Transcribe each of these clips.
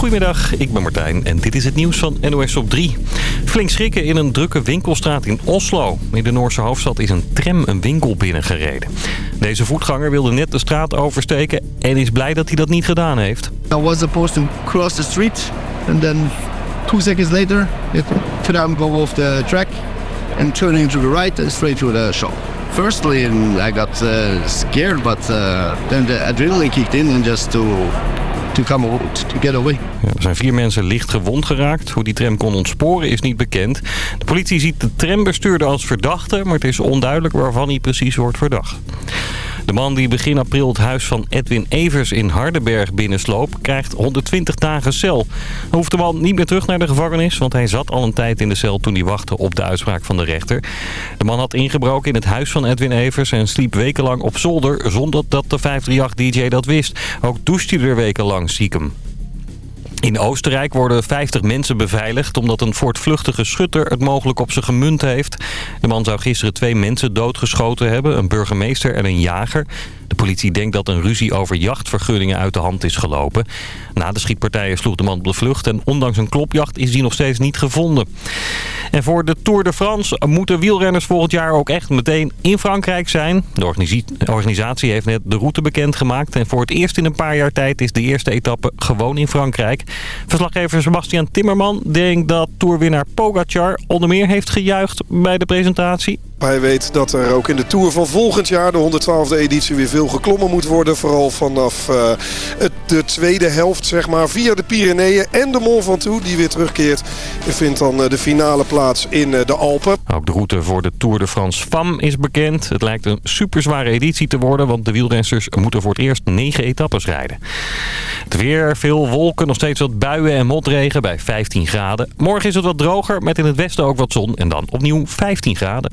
Goedemiddag, ik ben Martijn en dit is het nieuws van NOS op 3. Flink schrikken in een drukke winkelstraat in Oslo. In de Noorse hoofdstad is een tram een winkel binnengereden. Deze voetganger wilde net de straat oversteken en is blij dat hij dat niet gedaan heeft. I was supposed to cross the street and then two seconds later the tram go off the track and turning to the right and straight to the shop. Firstly I got uh, scared but uh, then the adrenaline kicked in and just to to er zijn vier mensen licht gewond geraakt. Hoe die tram kon ontsporen is niet bekend. De politie ziet de trambestuurder als verdachte, maar het is onduidelijk waarvan hij precies wordt verdacht. De man die begin april het huis van Edwin Evers in Hardenberg binnensloop... krijgt 120 dagen cel. Dan hoeft de man niet meer terug naar de gevangenis... want hij zat al een tijd in de cel toen hij wachtte op de uitspraak van de rechter. De man had ingebroken in het huis van Edwin Evers... en sliep wekenlang op zolder zonder dat de 538-dj dat wist. Ook douchte hij er wekenlang stiekem. In Oostenrijk worden 50 mensen beveiligd omdat een voortvluchtige schutter het mogelijk op ze gemunt heeft. De man zou gisteren twee mensen doodgeschoten hebben, een burgemeester en een jager. De politie denkt dat een ruzie over jachtvergunningen uit de hand is gelopen. Na de schietpartijen sloeg de man op de vlucht en ondanks een klopjacht is die nog steeds niet gevonden. En voor de Tour de France moeten wielrenners volgend jaar ook echt meteen in Frankrijk zijn. De organisatie heeft net de route bekendgemaakt en voor het eerst in een paar jaar tijd is de eerste etappe gewoon in Frankrijk. Verslaggever Sebastian Timmerman denkt dat tourwinnaar Pogacar onder meer heeft gejuicht bij de presentatie. Hij weet dat er ook in de Tour van volgend jaar, de 112e editie, weer veel geklommen moet worden. Vooral vanaf uh, de tweede helft, zeg maar, via de Pyreneeën en de Mont Ventoux, die weer terugkeert. En vindt dan de finale plaats in de Alpen. Ook de route voor de Tour de France FAM is bekend. Het lijkt een superzware editie te worden, want de wielrensters moeten voor het eerst negen etappes rijden. Het weer, veel wolken, nog steeds wat buien en motregen bij 15 graden. Morgen is het wat droger, met in het westen ook wat zon en dan opnieuw 15 graden.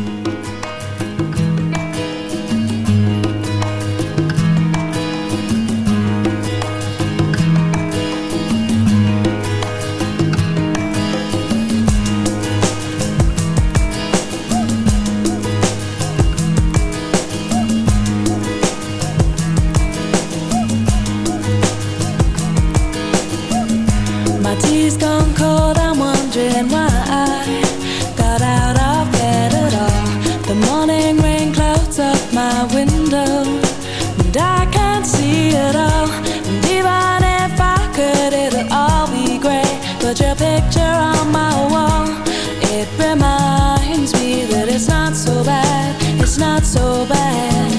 reminds me that it's not so bad, it's not so bad.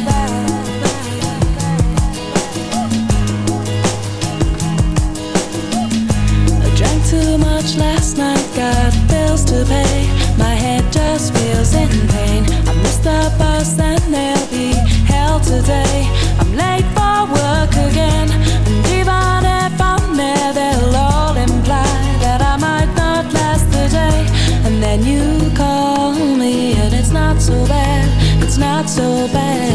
I drank too much last night, got bills to pay. My head just feels in pain. I missed the bus and there'll be hell today. I'm late for work again, and even if I'm there, they'll all imply that I might not last the day. And then you so bad, it's not so bad.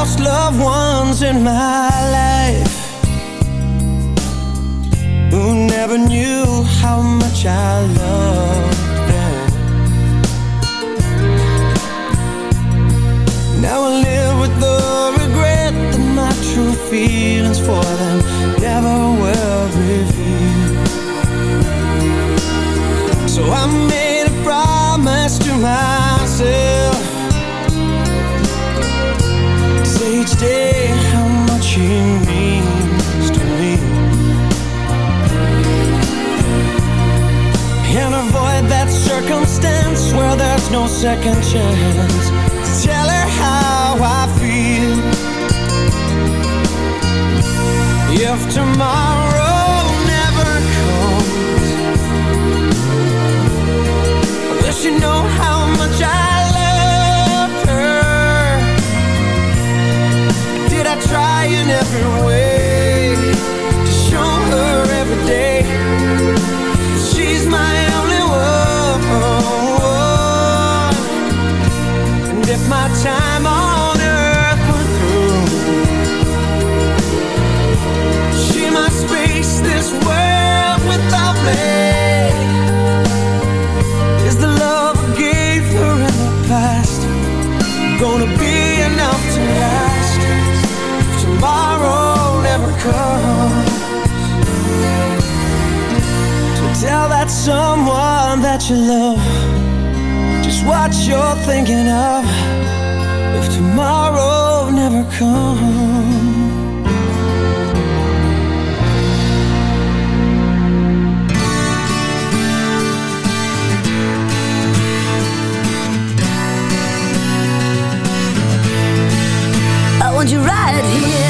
Lost loved ones in my life Who never knew how much I loved no second chance. Tell her how I feel. If tomorrow never comes Will she know how much I love her? Did I try in every way comes Tell that someone that you love Just what you're thinking of If tomorrow never comes I want you right here.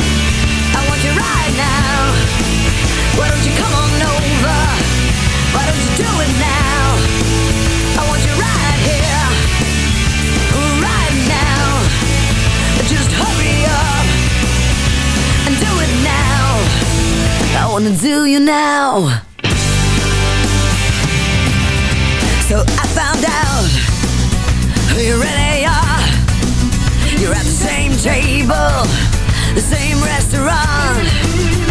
Table, the same restaurant.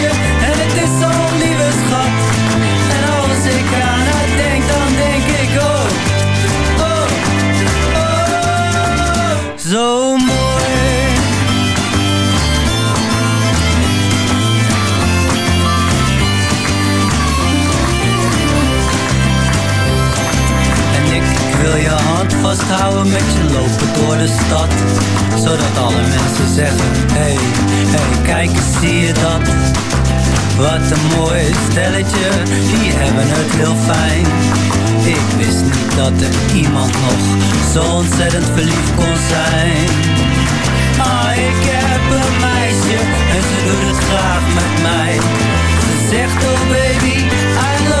Een mooi stelletje, die hebben het heel fijn. Ik wist niet dat er iemand nog zo ontzettend verliefd kon zijn. Ah, ik heb een meisje en ze doet het graag met mij. Ze zegt oh baby, I love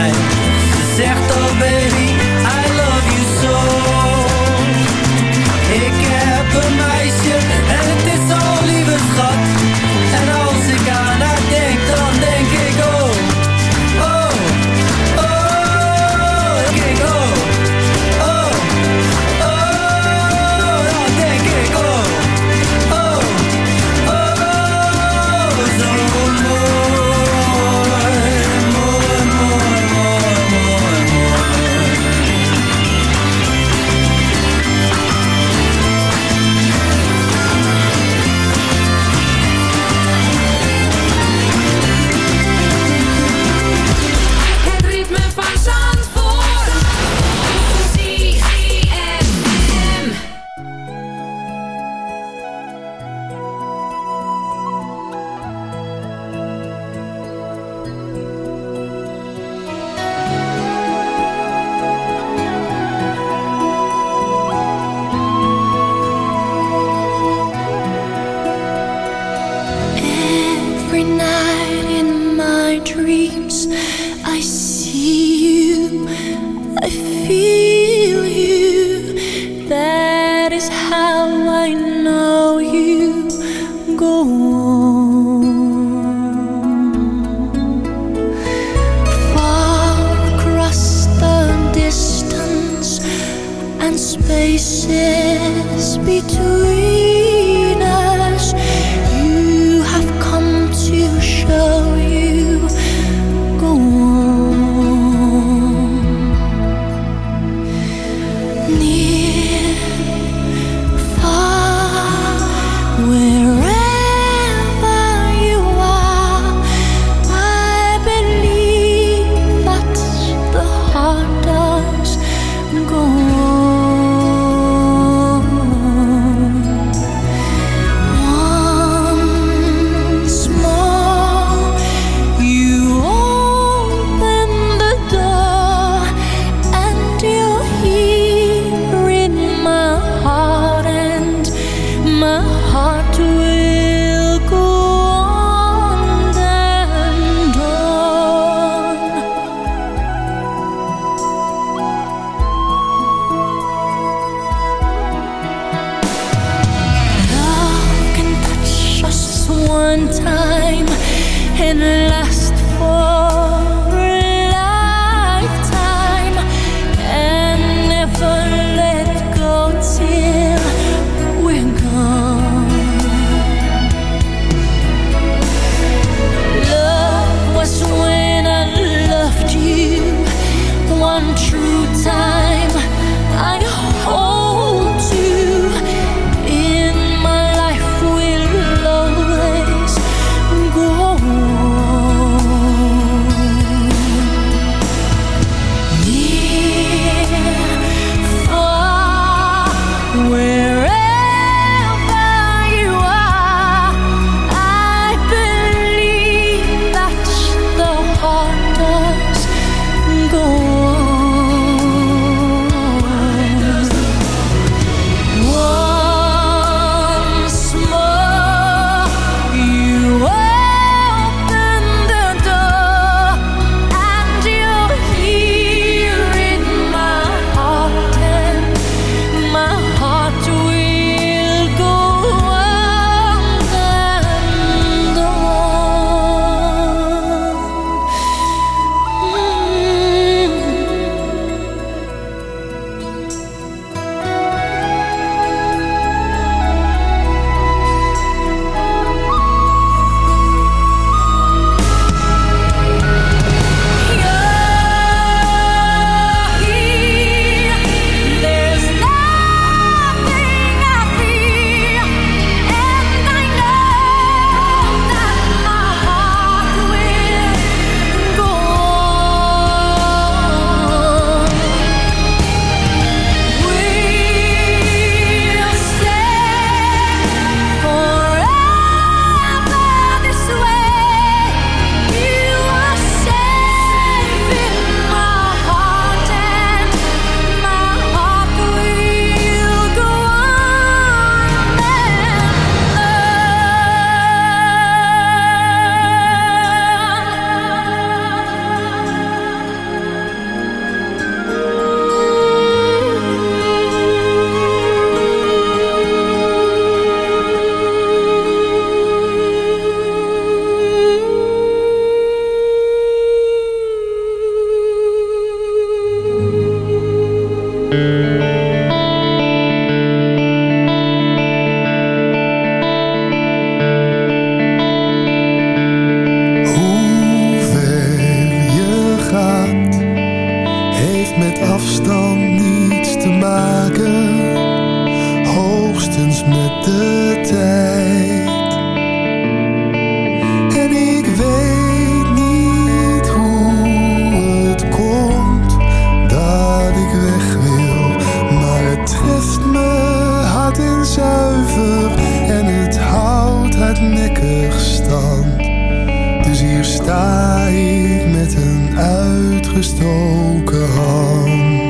Hand.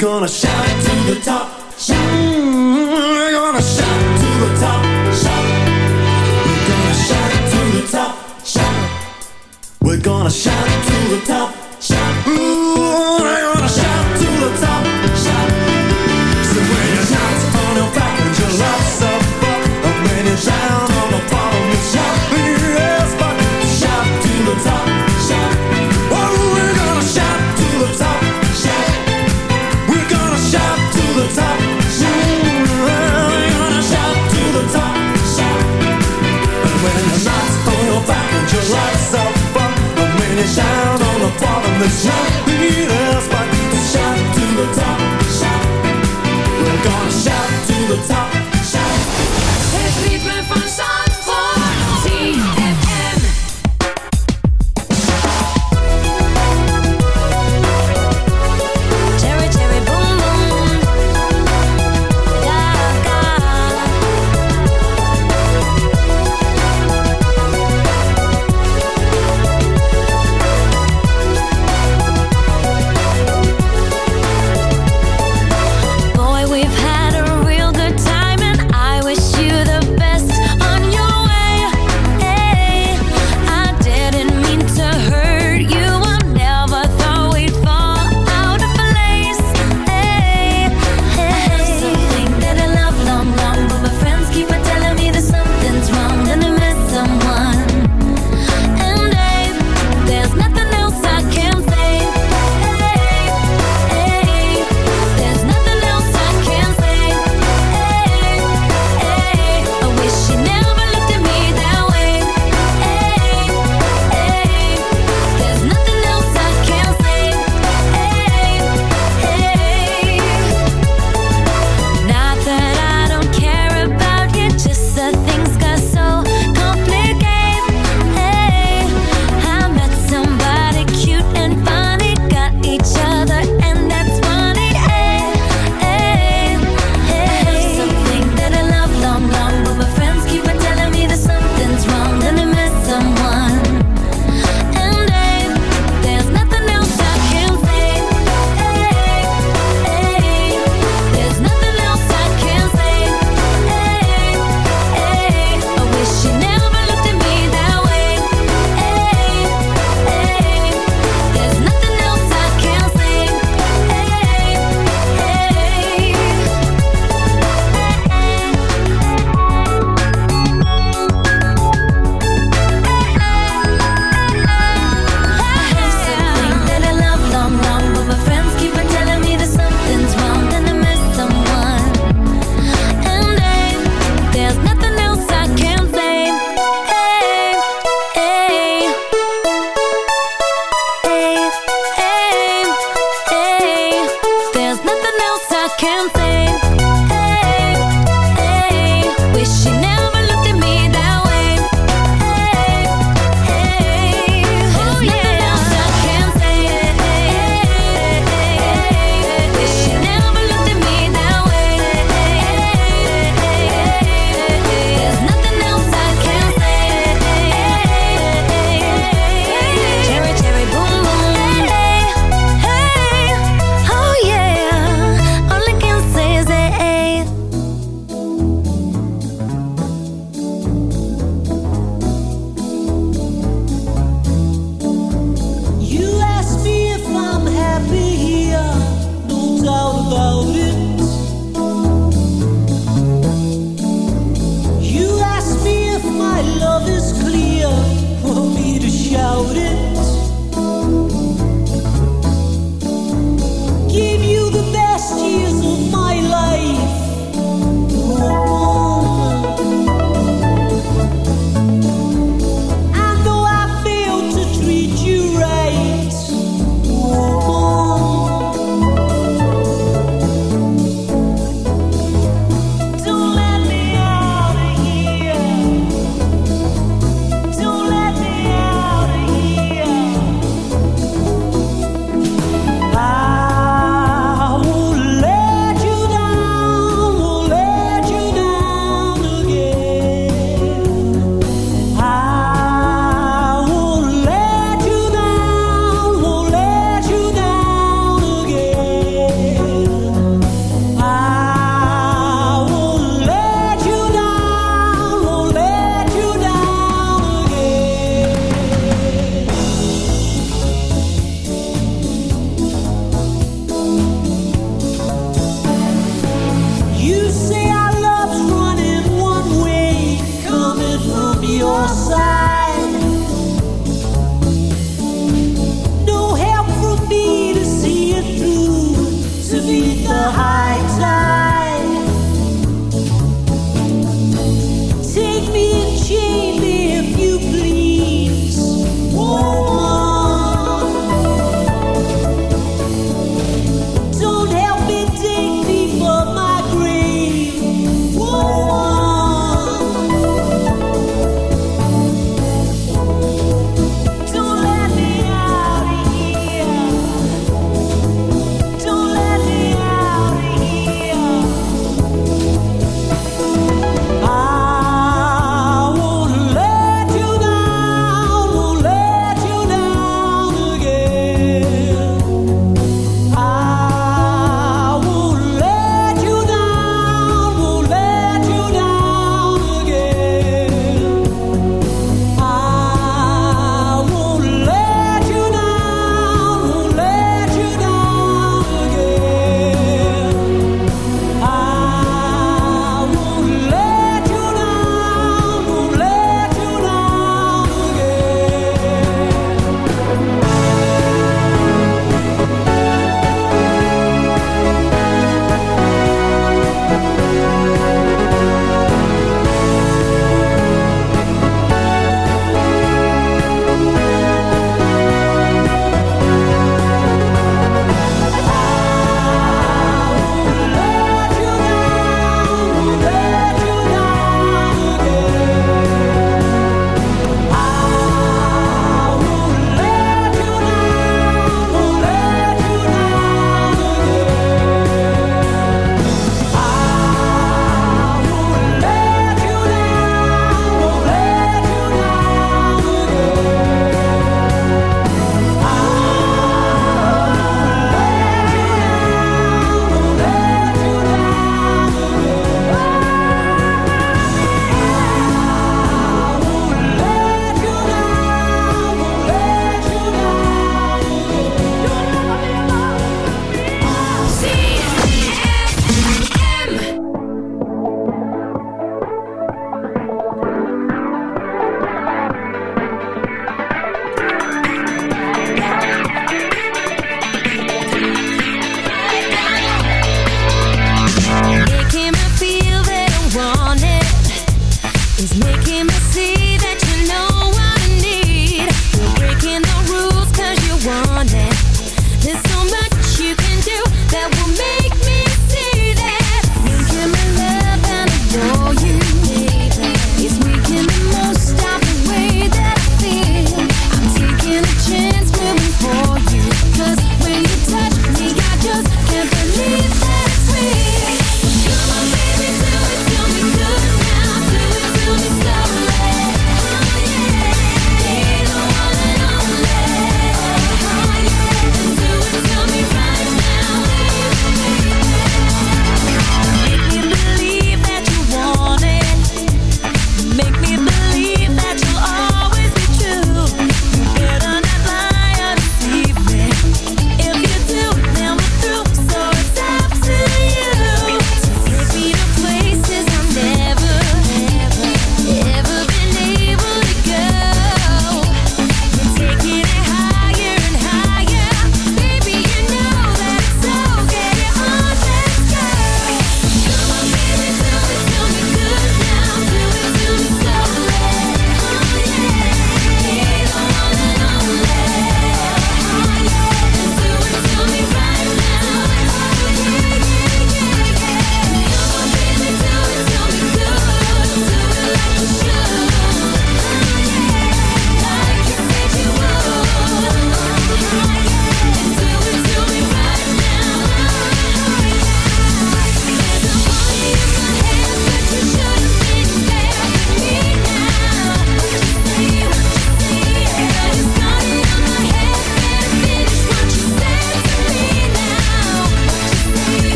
Gonna shout